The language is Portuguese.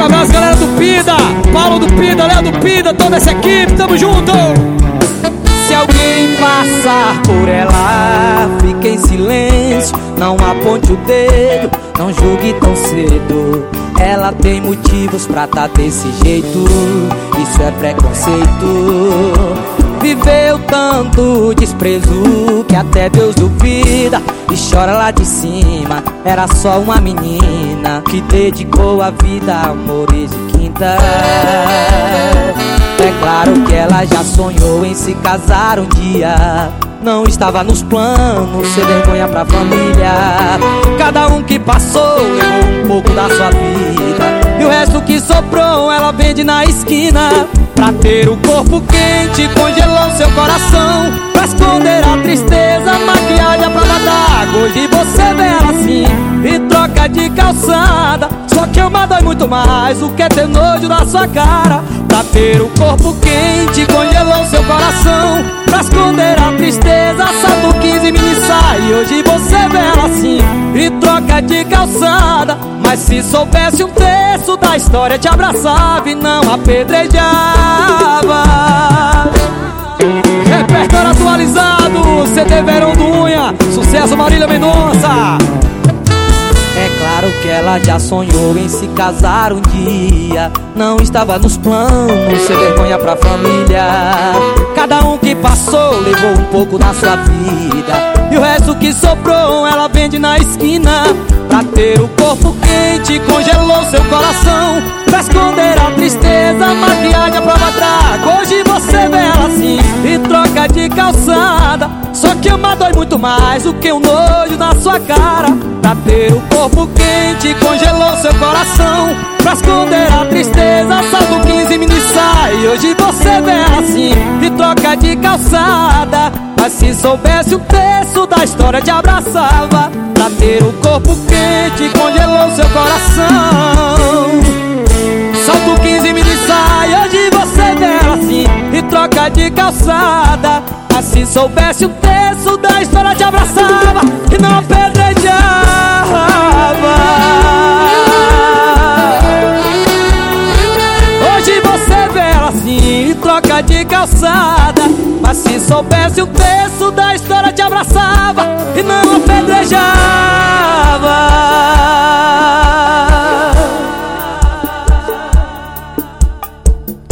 Aquele abraço, galera do Pida, Paulo do Pida, Léo do Pida, toda essa equipe, tamo junto! Se alguém passar por ela, fique em silêncio, não aponte o dedo, não julgue tão cedo. Ela tem motivos pra tá desse jeito, isso é preconceito. Viveu tanto desprezo que até Deus duvida e chora lá de cima. Era só uma menina que dedicou a vida a amores de quinta. É claro que ela já sonhou em se casar um dia. Não estava nos planos, ser vergonha pra família. Cada um que passou levou um pouco da sua vida. E o resto que sobrou ela vende na esquina. Pra ter o corpo quente, congelou seu coração Pra esconder a tristeza, maquiagem à prova Hoje você vê ela assim troca de calçada. Só que uma dói muito mais, o que é ter nojo na sua cara. Pra ter o corpo quente, congelou seu coração. Pra esconder a tristeza, salto 15 mini sai. Hoje você vê ela assim e troca de calçada. Mas se soubesse um terço da história Te abraçava e não apedrejava. Repertório atualizado, CD Verão do Unha Sucesso Marília Mendonça que ela já sonhou em se casar um dia. Não estava nos planos, ser vergonha pra família. Cada um que passou levou um pouco da sua vida. E o resto que sobrou ela vende na esquina. Pra ter o corpo quente, congelou seu coração. Pra esconder a tristeza, maquiagem a prova traga Hoje você vê ela assim e troca de Só que uma dói muito mais do que um nojo na sua cara. Pra ter o corpo quente, congelou seu coração. Pra esconder a tristeza, salto 15 mini sai. Hoje você vê assim e troca de calçada. Mas se soubesse o preço da história te abraçava. Pra ter o corpo quente, congelou seu coração. Salto 15 mini sai, hoje você vê assim E troca de calçada se soubesse o preço da história te abraçava E não apedrejava. Hoje você vê ela assim e troca de calçada. Mas se soubesse o preço da história te abraçava E não apedrejava